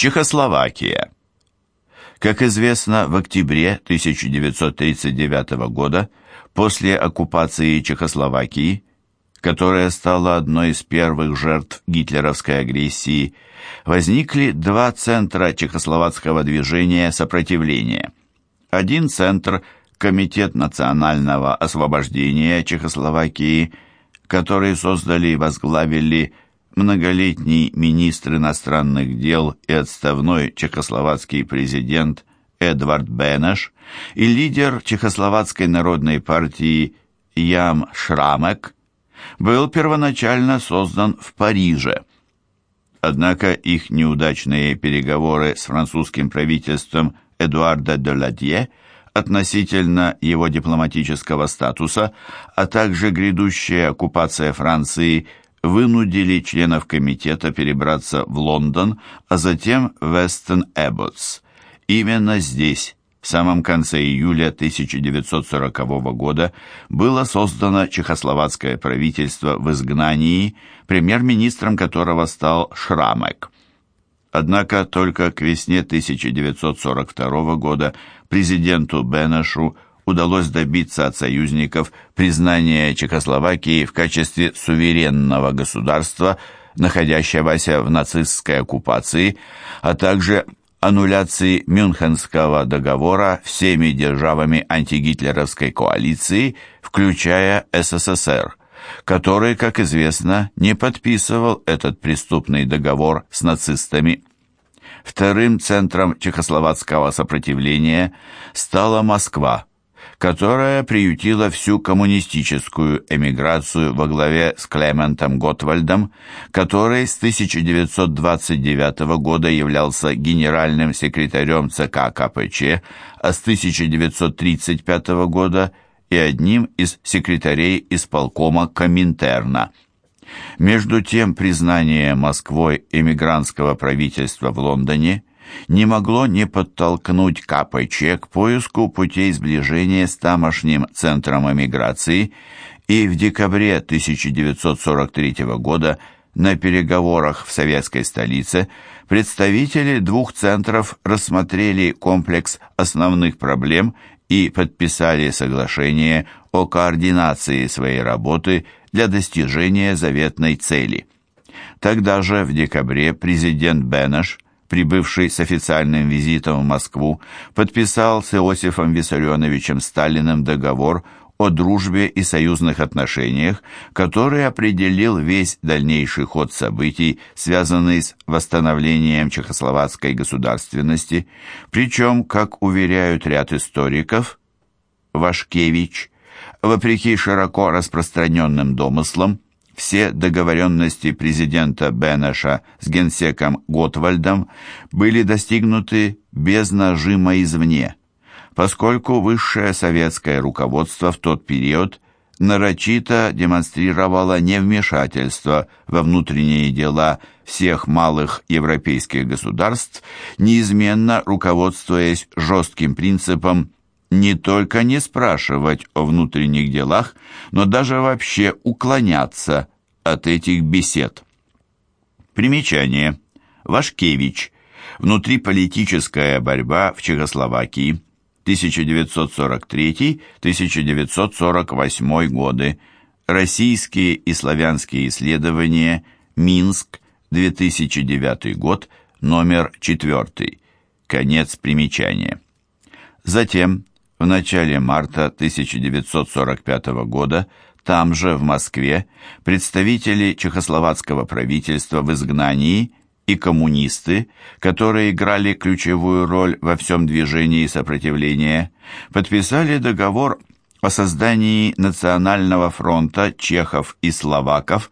Чехословакия. Как известно, в октябре 1939 года, после оккупации Чехословакии, которая стала одной из первых жертв гитлеровской агрессии, возникли два центра чехословацкого движения сопротивления. Один центр – Комитет национального освобождения Чехословакии, который создали и возглавили многолетний министр иностранных дел и отставной чехословацкий президент Эдвард Бенеш и лидер Чехословацкой народной партии Ям Шрамек, был первоначально создан в Париже. Однако их неудачные переговоры с французским правительством Эдуарда де Ладье относительно его дипломатического статуса, а также грядущая оккупация Франции – вынудили членов комитета перебраться в Лондон, а затем в Вестон-Эбботс. Именно здесь, в самом конце июля 1940 года, было создано чехословацкое правительство в изгнании, премьер-министром которого стал Шрамек. Однако только к весне 1942 года президенту Бенешу удалось добиться от союзников признания Чехословакии в качестве суверенного государства, находящегося в нацистской оккупации, а также аннуляции Мюнхенского договора всеми державами антигитлеровской коалиции, включая СССР, который, как известно, не подписывал этот преступный договор с нацистами. Вторым центром чехословацкого сопротивления стала Москва – которая приютила всю коммунистическую эмиграцию во главе с Клементом Готвальдом, который с 1929 года являлся генеральным секретарем ЦК КПЧ, а с 1935 года и одним из секретарей исполкома Коминтерна. Между тем, признание Москвой эмигрантского правительства в Лондоне – не могло не подтолкнуть КПЧ к поиску путей сближения с тамошним центром эмиграции, и в декабре 1943 года на переговорах в советской столице представители двух центров рассмотрели комплекс основных проблем и подписали соглашение о координации своей работы для достижения заветной цели. Тогда же, в декабре, президент Бенеш – прибывший с официальным визитом в Москву, подписал с Иосифом Виссарионовичем Сталиным договор о дружбе и союзных отношениях, который определил весь дальнейший ход событий, связанный с восстановлением чехословацкой государственности, причем, как уверяют ряд историков, Вашкевич, вопреки широко распространенным домыслам, все договоренности президента Бенеша с генсеком Готвальдом были достигнуты без нажима извне, поскольку высшее советское руководство в тот период нарочито демонстрировало невмешательство во внутренние дела всех малых европейских государств, неизменно руководствуясь жестким принципом не только не спрашивать о внутренних делах, но даже вообще уклоняться от этих бесед. Примечание. Вашкевич. Внутриполитическая борьба в Чехословакии. 1943-1948 годы. Российские и славянские исследования. Минск. 2009 год. Номер 4. Конец примечания. Затем в начале марта 1945 года там же, в Москве, представители чехословацкого правительства в изгнании и коммунисты, которые играли ключевую роль во всем движении сопротивления, подписали договор о создании Национального фронта чехов и словаков,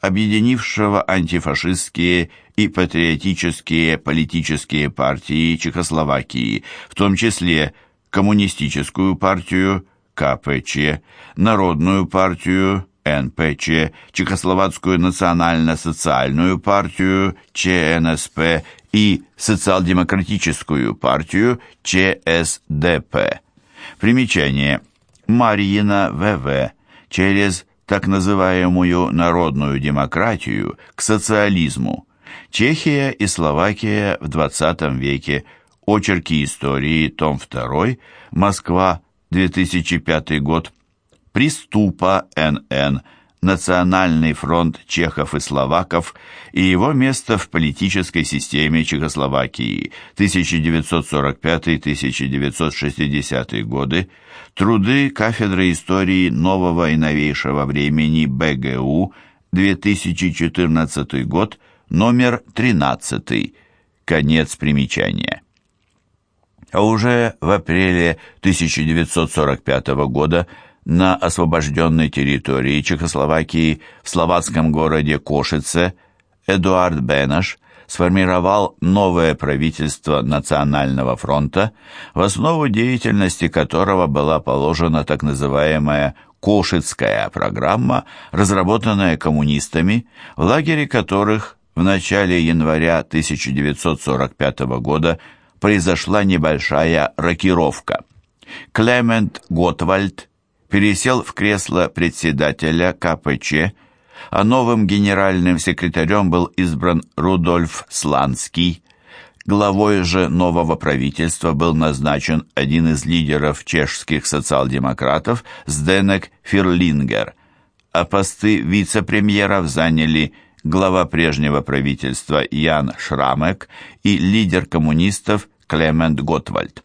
объединившего антифашистские и патриотические политические партии Чехословакии, в том числе Коммунистическую партию КПЧ, Народную партию НПЧ, Чехословацкую национально-социальную партию ЧНСП и Социал-демократическую партию ЧСДП. Примечание. Марьина ВВ через так называемую народную демократию к социализму Чехия и Словакия в XX веке. Очерки истории, том 2, Москва, 2005 год. Приступа НН. Национальный фронт чехов и словаков и его место в политической системе Чехословакии 1945-1960 годы, труды кафедры истории нового и новейшего времени БГУ 2014 год, номер 13, конец примечания. А уже в апреле 1945 года на освобожденной территории Чехословакии в словацком городе Кошице Эдуард Бенаш сформировал новое правительство Национального фронта, в основу деятельности которого была положена так называемая Кошицкая программа, разработанная коммунистами, в лагере которых в начале января 1945 года произошла небольшая рокировка. Клемент Готвальд пересел в кресло председателя КПЧ, а новым генеральным секретарем был избран Рудольф Сланский. Главой же нового правительства был назначен один из лидеров чешских социал-демократов Сденек Фирлингер, а посты вице-премьеров заняли глава прежнего правительства Ян Шрамек и лидер коммунистов Клемент Готвальд.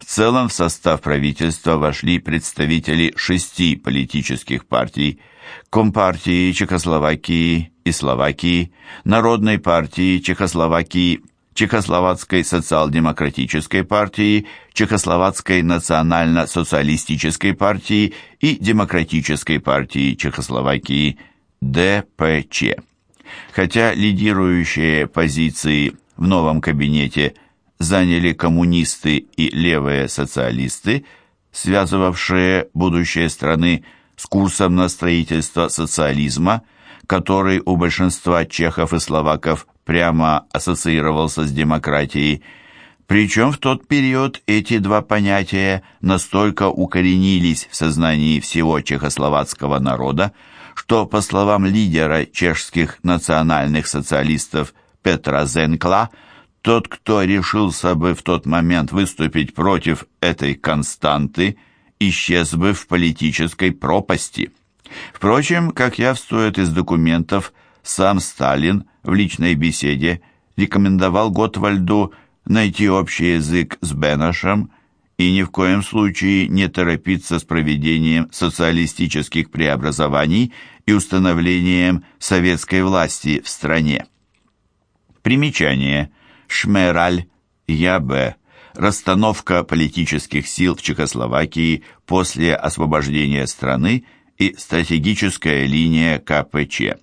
В целом в состав правительства вошли представители шести политических партий Компартии Чехословакии и Словакии, Народной партии Чехословакии, Чехословацкой социал-демократической партии, Чехословацкой национально-социалистической партии и Демократической партии Чехословакии ДПЧ. Хотя лидирующие позиции в новом кабинете заняли коммунисты и левые социалисты, связывавшие будущее страны с курсом на строительство социализма, который у большинства чехов и словаков прямо ассоциировался с демократией. Причем в тот период эти два понятия настолько укоренились в сознании всего чехословацкого народа, что, по словам лидера чешских национальных социалистов Петра Зенкла, тот, кто решился бы в тот момент выступить против этой константы, исчез бы в политической пропасти. Впрочем, как явствует из документов, сам Сталин в личной беседе рекомендовал Готвальду найти общий язык с Бенашем и ни в коем случае не торопиться с проведением социалистических преобразований и установлением советской власти в стране. Примечание – Шмераль, Я.Б. Расстановка политических сил в Чехословакии после освобождения страны и стратегическая линия КПЧ.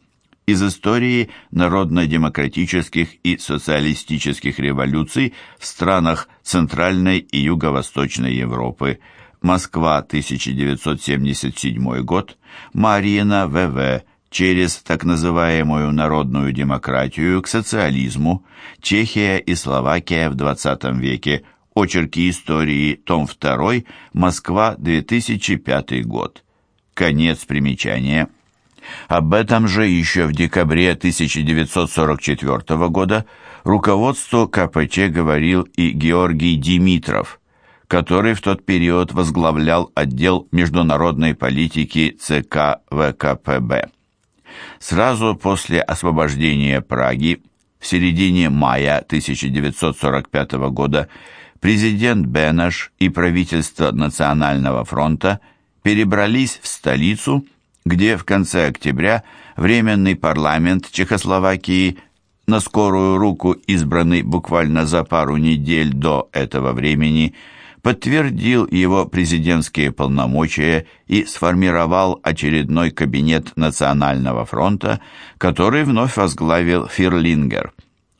Из истории народно-демократических и социалистических революций в странах Центральной и Юго-Восточной Европы. Москва, 1977 год. Марина В.В через так называемую народную демократию к социализму, Чехия и Словакия в XX веке, очерки истории, том 2, Москва, 2005 год. Конец примечания. Об этом же еще в декабре 1944 года руководству КПЧ говорил и Георгий Димитров, который в тот период возглавлял отдел международной политики ЦК ВКПБ. Сразу после освобождения Праги в середине мая 1945 года президент Бенеш и правительство Национального фронта перебрались в столицу, где в конце октября Временный парламент Чехословакии, на скорую руку избранный буквально за пару недель до этого времени, подтвердил его президентские полномочия и сформировал очередной кабинет Национального фронта, который вновь возглавил Фирлингер.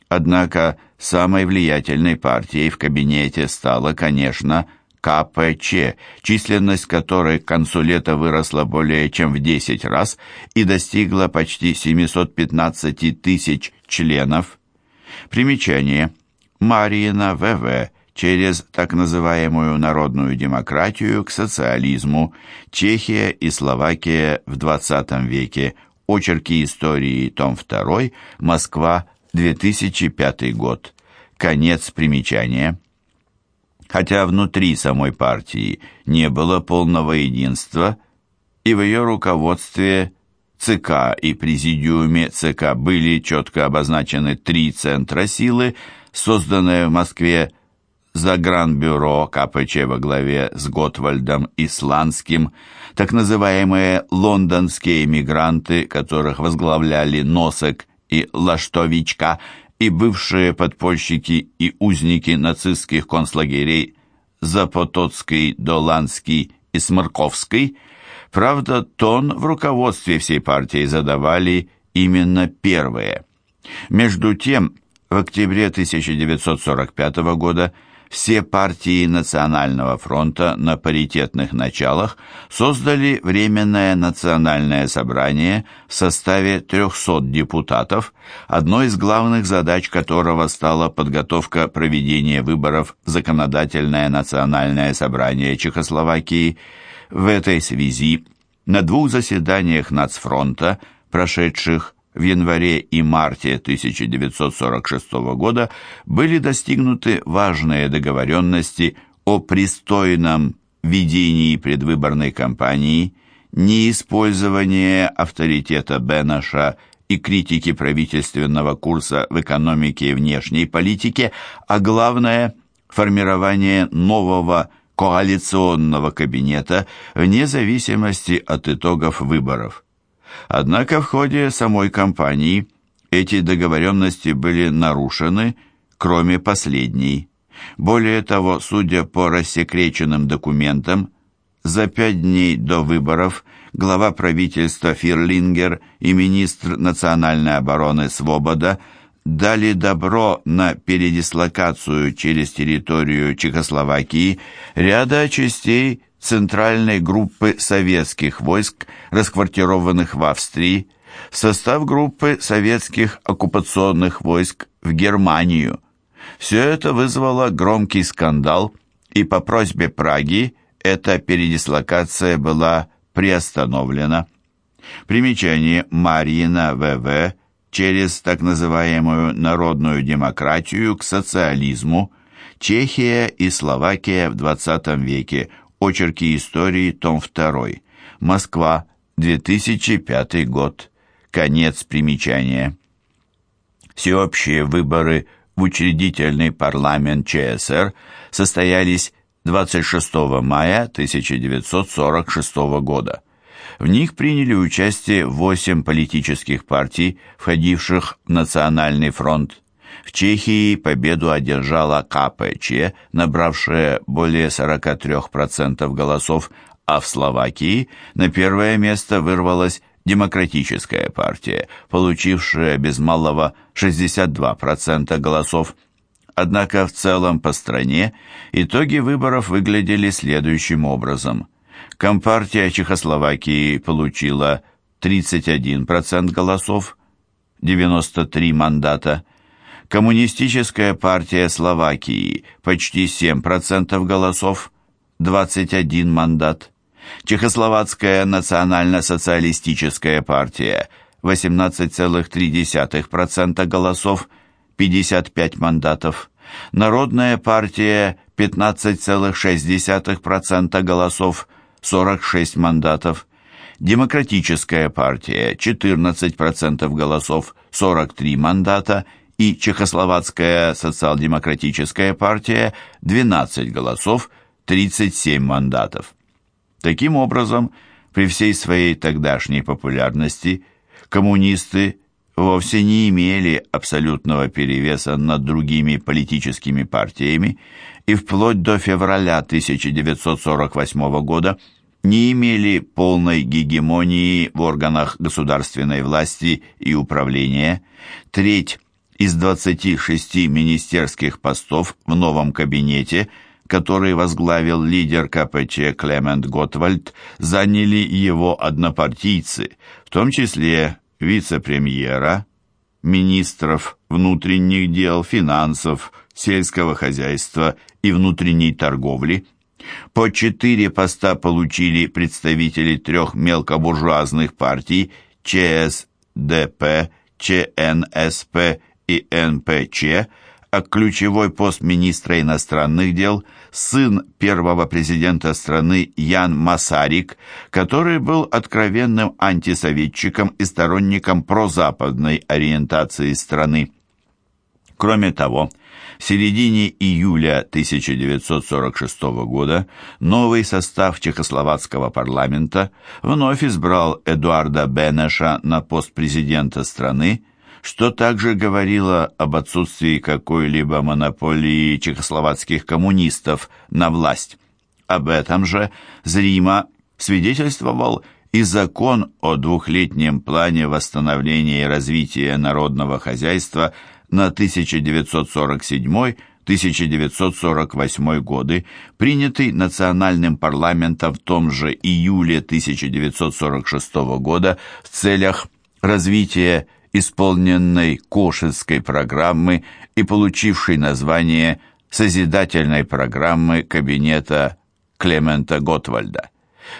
Однако самой влиятельной партией в кабинете стала, конечно, КПЧ, численность которой к концу лета выросла более чем в 10 раз и достигла почти 715 тысяч членов. Примечание. Марина ВВ через так называемую народную демократию к социализму, Чехия и Словакия в XX веке, очерки истории, том 2, Москва, 2005 год. Конец примечания. Хотя внутри самой партии не было полного единства, и в ее руководстве ЦК и президиуме ЦК были четко обозначены три центра силы, созданные в Москве Загранбюро КПЧ во главе с Готвальдом Исландским, так называемые лондонские эмигранты, которых возглавляли Носек и Лаштовичка, и бывшие подпольщики и узники нацистских концлагерей Запотоцкий, Доланский и Сморковский, правда, тон в руководстве всей партии задавали именно первые. Между тем, в октябре 1945 года все партии Национального фронта на паритетных началах создали Временное национальное собрание в составе 300 депутатов, одной из главных задач которого стала подготовка проведения выборов в Законодательное национальное собрание Чехословакии. В этой связи на двух заседаниях Нацфронта, прошедших в январе и марте 1946 года были достигнуты важные договоренности о пристойном ведении предвыборной кампании, неиспользовании авторитета Бенаша и критики правительственного курса в экономике и внешней политике, а главное – формирование нового коалиционного кабинета вне зависимости от итогов выборов. Однако в ходе самой кампании эти договоренности были нарушены, кроме последней. Более того, судя по рассекреченным документам, за пять дней до выборов глава правительства Фирлингер и министр национальной обороны Свобода дали добро на передислокацию через территорию Чехословакии ряда частей центральной группы советских войск, расквартированных в Австрии, в состав группы советских оккупационных войск в Германию. Все это вызвало громкий скандал, и по просьбе Праги эта передислокация была приостановлена. Примечание Марьина ВВ через так называемую народную демократию к социализму, Чехия и Словакия в XX веке, Очерки истории, том 2. Москва, 2005 год. Конец примечания. Всеобщие выборы в учредительный парламент ЧСР состоялись 26 мая 1946 года. В них приняли участие восемь политических партий, входивших в Национальный фронт в Чехии победу одержала КПЧ, набравшая более 43% голосов, а в Словакии на первое место вырвалась Демократическая партия, получившая без малого 62% голосов. Однако в целом по стране итоги выборов выглядели следующим образом. Компартия Чехословакии получила 31% голосов, 93 мандата, Коммунистическая партия Словакии. Почти 7% голосов, 21 мандат. Чехословацкая национально-социалистическая партия. 18,3% голосов, 55 мандатов. Народная партия. 15,6% голосов, 46 мандатов. Демократическая партия. 14% голосов, 43 мандата и Чехословацкая социал-демократическая партия 12 голосов, 37 мандатов. Таким образом, при всей своей тогдашней популярности коммунисты вовсе не имели абсолютного перевеса над другими политическими партиями и вплоть до февраля 1948 года не имели полной гегемонии в органах государственной власти и управления. Треть из 26 министерских постов в новом кабинете, который возглавил лидер КПЧ Клемент Готвальд, заняли его однопартийцы, в том числе вице-премьера, министров внутренних дел, финансов, сельского хозяйства и внутренней торговли. По четыре поста получили представители трех мелкобуржуазных партий ЧСДП, ЧНСП и НПЧ, а ключевой пост министра иностранных дел сын первого президента страны Ян Масарик, который был откровенным антисоветчиком и сторонником прозападной ориентации страны. Кроме того, в середине июля 1946 года новый состав чехословацкого парламента вновь избрал Эдуарда Бенеша на пост президента страны, что также говорило об отсутствии какой-либо монополии чехословацких коммунистов на власть. Об этом же зримо свидетельствовал и закон о двухлетнем плане восстановления и развития народного хозяйства на 1947-1948 годы, принятый национальным парламентом в том же июле 1946 года в целях развития исполненной Кошинской программы и получившей название Созидательной программы кабинета Клемента Готвальда.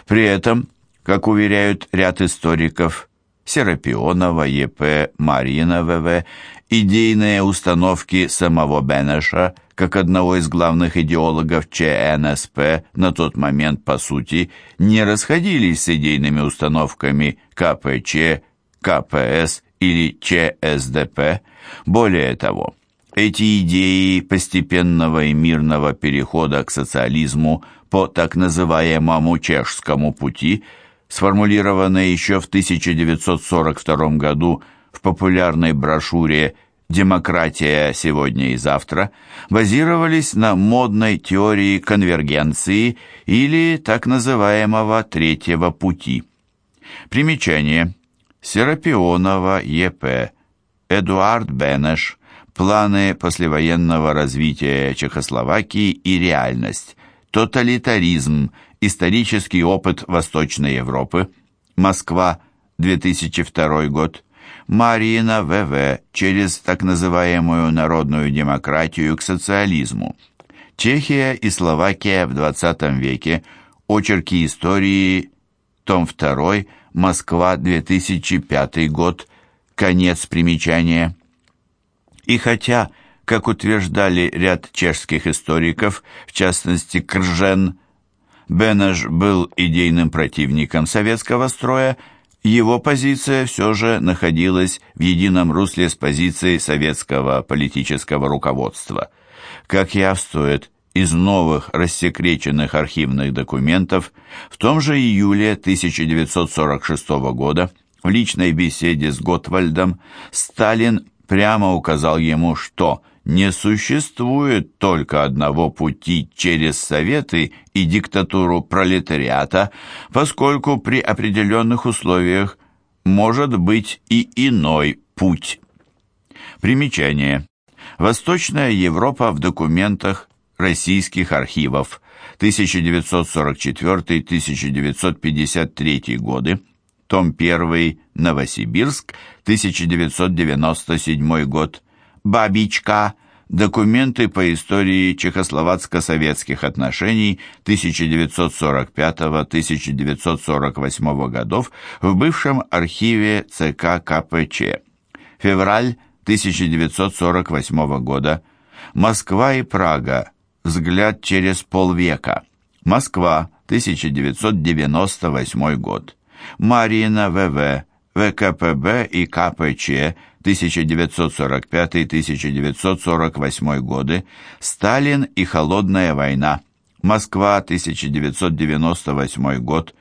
При этом, как уверяют ряд историков, Серапионова, Е.П., Марьина В.В., идейные установки самого Бенеша, как одного из главных идеологов ЧНСП, на тот момент, по сути, не расходились с идейными установками КПЧ, КПС или ЧСДП. Более того, эти идеи постепенного и мирного перехода к социализму по так называемому чешскому пути, сформулированные еще в 1942 году в популярной брошюре «Демократия сегодня и завтра», базировались на модной теории конвергенции или так называемого третьего пути. Примечание – Серапионова Е.П., Эдуард Бенеш, планы послевоенного развития Чехословакии и реальность, тоталитаризм, исторический опыт Восточной Европы, Москва, 2002 год, Марина В.В. через так называемую народную демократию к социализму, Чехия и Словакия в 20 веке, очерки истории, том 2, Москва, 2005 год, конец примечания. И хотя, как утверждали ряд чешских историков, в частности Кржен, Бенеш был идейным противником советского строя, его позиция все же находилась в едином русле с позицией советского политического руководства. Как явствует из новых рассекреченных архивных документов в том же июле 1946 года в личной беседе с Готвальдом Сталин прямо указал ему, что не существует только одного пути через Советы и диктатуру пролетариата, поскольку при определенных условиях может быть и иной путь. Примечание. Восточная Европа в документах российских архивов 1944-1953 годы, том 1, Новосибирск, 1997 год, Бабичка, документы по истории чехословацко-советских отношений 1945-1948 годов в бывшем архиве ЦК КПЧ. Февраль 1948 года. Москва и Прага. Взгляд через полвека. Москва, 1998 год. Марина ВВ, ВКПБ и КПЧ, 1945-1948 годы. Сталин и Холодная война. Москва, 1998 год.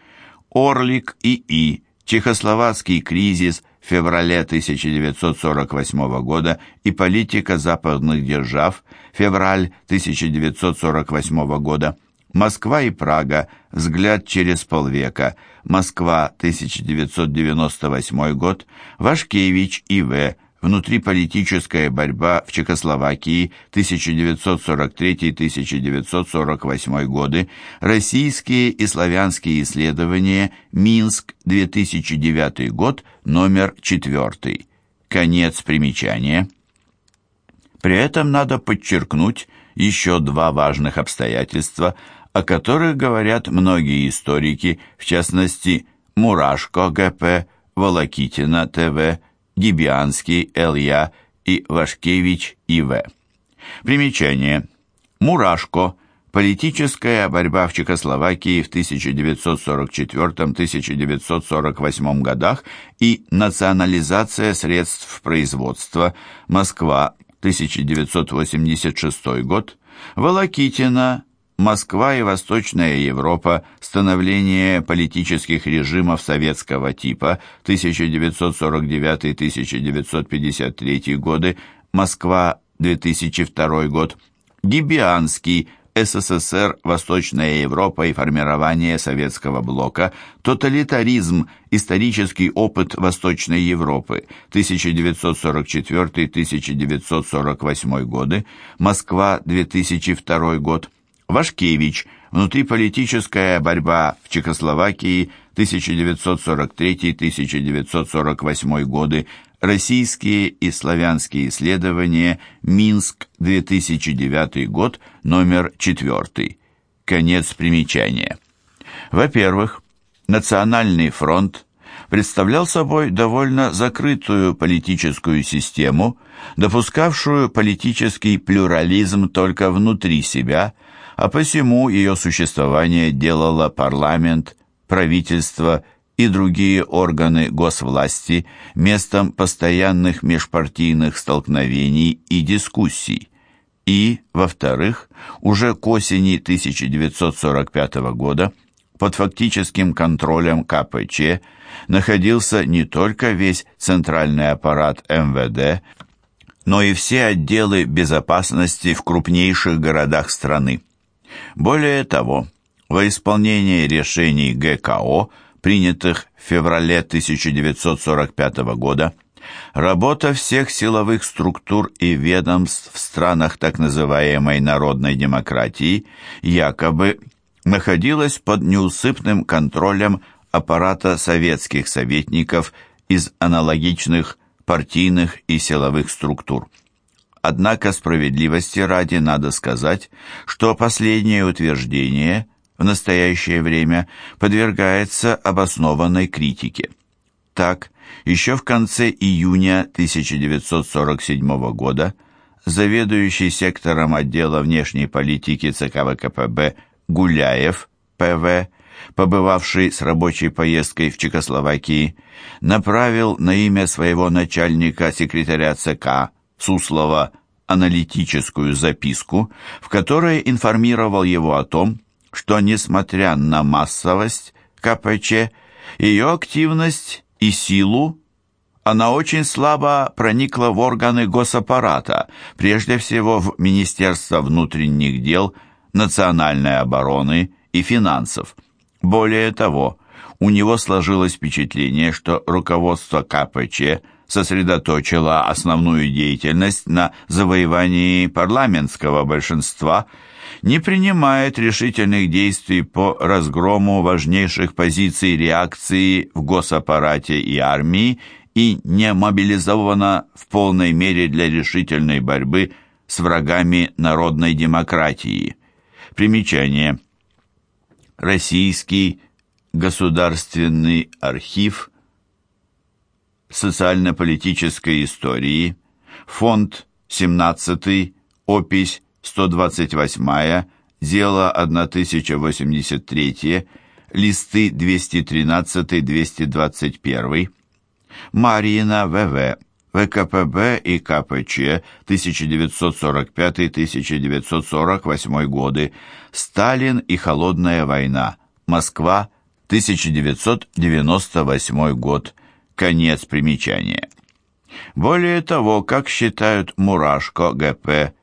Орлик и И. Чехословацкий кризис в феврале 1948 года и политика западных держав, февраль 1948 года, Москва и Прага, взгляд через полвека, Москва, 1998 год, Вашкевич И.В., внутриполитическая борьба в Чехословакии 1943-1948 годы, российские и славянские исследования, Минск, 2009 год, номер 4. Конец примечания. При этом надо подчеркнуть еще два важных обстоятельства, о которых говорят многие историки, в частности, Мурашко ГП, Волокитина ТВ, Гибианский Л.Я. и Вашкевич И.В. Примечание. Мурашко. Политическая борьба в Чехословакии в 1944-1948 годах и национализация средств производства. Москва, 1986 год. Волокитина. Москва и Восточная Европа. Становление политических режимов советского типа. 1949-1953 годы. Москва, 2002 год. Гибианский. СССР, Восточная Европа и формирование советского блока, тоталитаризм, исторический опыт Восточной Европы, 1944-1948 годы, Москва, 2002 год, Вашкевич, внутриполитическая борьба в Чехословакии, 1943-1948 годы, Российские и славянские исследования, Минск, 2009 год, номер 4. Конец примечания. Во-первых, Национальный фронт представлял собой довольно закрытую политическую систему, допускавшую политический плюрализм только внутри себя, а посему ее существование делало парламент, правительство и другие органы госвласти местом постоянных межпартийных столкновений и дискуссий. И, во-вторых, уже к осени 1945 года под фактическим контролем КПЧ находился не только весь центральный аппарат МВД, но и все отделы безопасности в крупнейших городах страны. Более того, во исполнение решений ГКО – принятых в феврале 1945 года, работа всех силовых структур и ведомств в странах так называемой народной демократии якобы находилась под неусыпным контролем аппарата советских советников из аналогичных партийных и силовых структур. Однако справедливости ради надо сказать, что последнее утверждение – в настоящее время подвергается обоснованной критике. Так, еще в конце июня 1947 года заведующий сектором отдела внешней политики ЦК ВКПБ Гуляев, ПВ, побывавший с рабочей поездкой в Чехословакии, направил на имя своего начальника секретаря ЦК Суслова аналитическую записку, в которой информировал его о том, что, несмотря на массовость КПЧ, ее активность и силу, она очень слабо проникла в органы госаппарата, прежде всего в Министерство внутренних дел, национальной обороны и финансов. Более того, у него сложилось впечатление, что руководство КПЧ сосредоточило основную деятельность на завоевании парламентского большинства – не принимает решительных действий по разгрому важнейших позиций реакции в госаппарате и армии и не мобилизована в полной мере для решительной борьбы с врагами народной демократии. Примечание. Российский государственный архив социально-политической истории, фонд 17, опись 128, дело 1083, листы 213-221, Марьина ВВ, ВКПБ и КПЧ 1945-1948 годы, Сталин и Холодная война, Москва, 1998 год, конец примечания. Более того, как считают Мурашко ГП,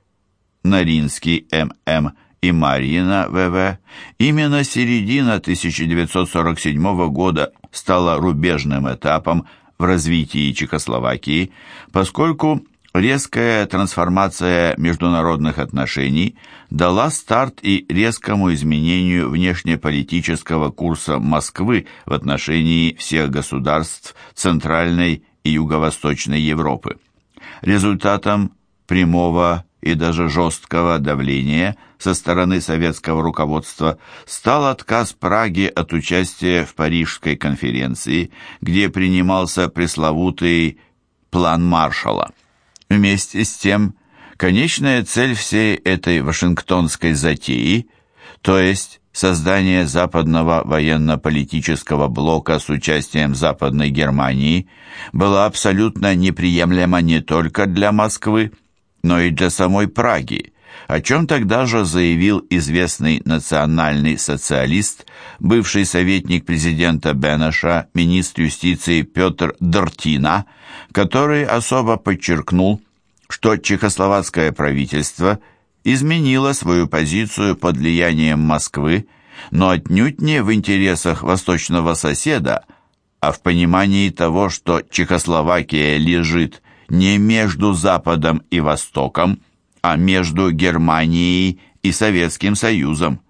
Наринский М.М. и Марина В.В., именно середина 1947 года стала рубежным этапом в развитии Чехословакии, поскольку резкая трансформация международных отношений дала старт и резкому изменению внешнеполитического курса Москвы в отношении всех государств Центральной и Юго-Восточной Европы. Результатом прямого и даже жесткого давления со стороны советского руководства стал отказ Праги от участия в Парижской конференции, где принимался пресловутый план Маршалла. Вместе с тем, конечная цель всей этой вашингтонской затеи, то есть создание западного военно-политического блока с участием Западной Германии, была абсолютно неприемлема не только для Москвы, но и для самой Праги, о чем тогда же заявил известный национальный социалист, бывший советник президента Бенеша, министр юстиции Петр Дортина, который особо подчеркнул, что чехословацкое правительство изменило свою позицию под влиянием Москвы, но отнюдь не в интересах восточного соседа, а в понимании того, что Чехословакия лежит не между Западом и Востоком, а между Германией и Советским Союзом.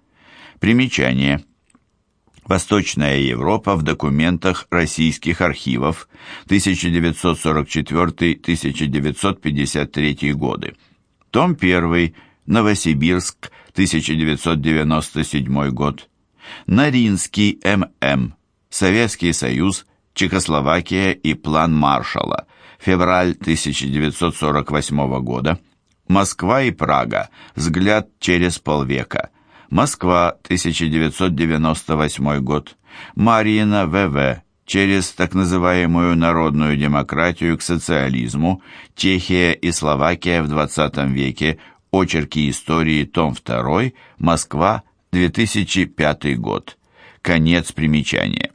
Примечание. Восточная Европа в документах российских архивов 1944-1953 годы. Том 1. Новосибирск, 1997 год. Наринский М.М. Советский Союз, Чехословакия и план Маршалла. Февраль 1948 года. Москва и Прага. Взгляд через полвека. Москва, 1998 год. Марьина В.В. Через так называемую народную демократию к социализму. Чехия и Словакия в 20 веке. Очерки истории, том 2. Москва, 2005 год. Конец примечания.